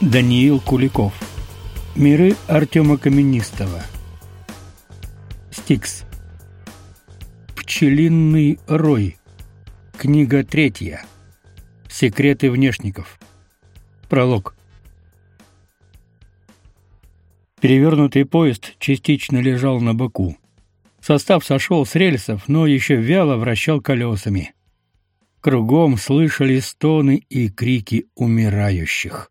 Даниил Куликов. Миры Артема Каменистого. Стикс. Пчелиный рой. Книга третья. Секреты внешников. Пролог. Перевернутый поезд частично лежал на боку. Состав сошел с рельсов, но еще вяло вращал колесами. Кругом слышали стоны и крики умирающих.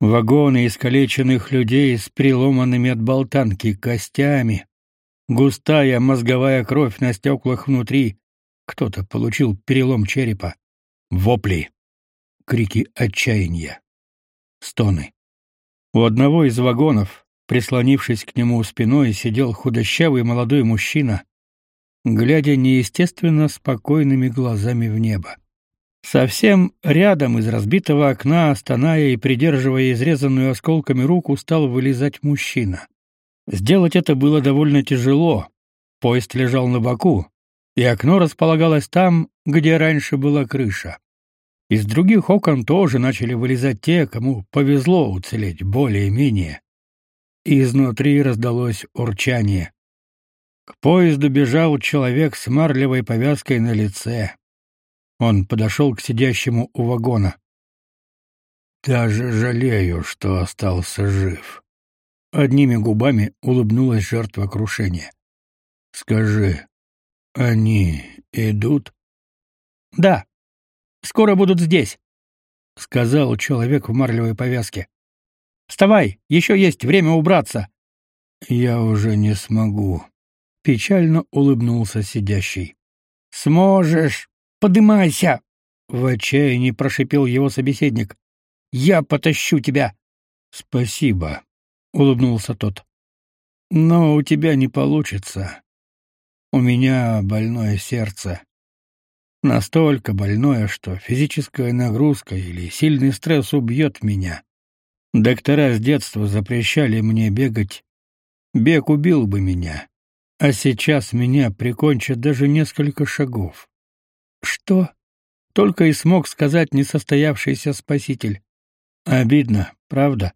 Вагоны искалеченных людей с приломанными от болтанки костями, густая мозговая кровь на стеклах внутри. Кто-то получил перелом черепа. Вопли, крики отчаяния, стоны. У одного из вагонов, прислонившись к нему спиной, сидел худощавый молодой мужчина, глядя неестественно спокойными глазами в небо. Совсем рядом из разбитого окна, стоная и придерживая изрезанную осколками руку, стал вылезать мужчина. Сделать это было довольно тяжело. Поезд лежал на боку, и окно располагалось там, где раньше была крыша. Из других окон тоже начали вылезать те, кому повезло уцелеть более-менее. Изнутри раздалось урчание. К поезду бежал человек с марлевой повязкой на лице. Он подошел к сидящему у вагона. Даже жалею, что остался жив. Одними губами улыбнулась жертва крушения. Скажи, они идут? Да. Скоро будут здесь, сказал человек в марлевой повязке. Вставай, еще есть время убраться. Я уже не смогу, печально улыбнулся сидящий. Сможешь, Подымайся!» В отчаянии прошипел его собеседник. «Я потащу тебя!» «Спасибо», — улыбнулся тот. «Но у тебя не получится. У меня больное сердце. Настолько больное, что физическая нагрузка или сильный стресс убьет меня. Доктора с детства запрещали мне бегать. Бег убил бы меня. А сейчас меня прикончат даже несколько шагов. Что? Только и смог сказать несостоявшийся спаситель. Обидно, правда?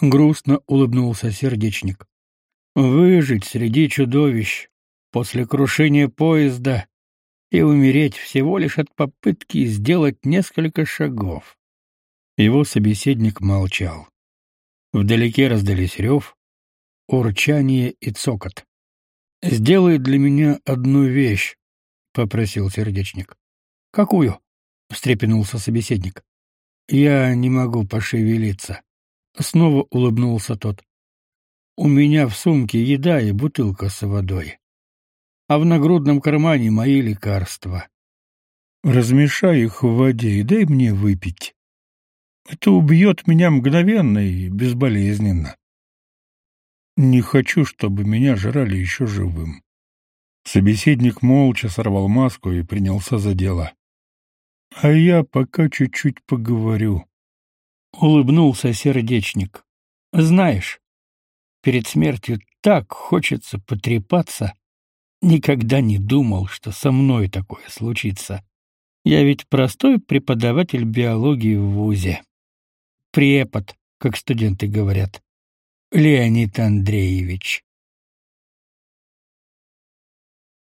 Грустно улыбнулся сердечник. Выжить среди чудовищ после крушения поезда и умереть всего лишь от попытки сделать несколько шагов. Его собеседник молчал. Вдалеке раздались рев, урчание и цокот. «Сделай для меня одну вещь», попросил сердечник. Какую? встрепенулся собеседник. Я не могу пошевелиться. Снова улыбнулся тот. У меня в сумке еда и бутылка с водой. А в нагрудном кармане мои лекарства. Размешай их в воде и дай мне выпить. Это убьет меня мгновенно и безболезненно. Не хочу, чтобы меня жрали еще живым. Собеседник молча сорвал маску и принялся за дело. А я пока чуть-чуть поговорю. Улыбнулся сердечник. Знаешь, перед смертью так хочется потрепаться. Никогда не думал, что со мной такое случится. Я ведь простой преподаватель биологии в вузе. Препод, как студенты говорят. Леонид Андреевич.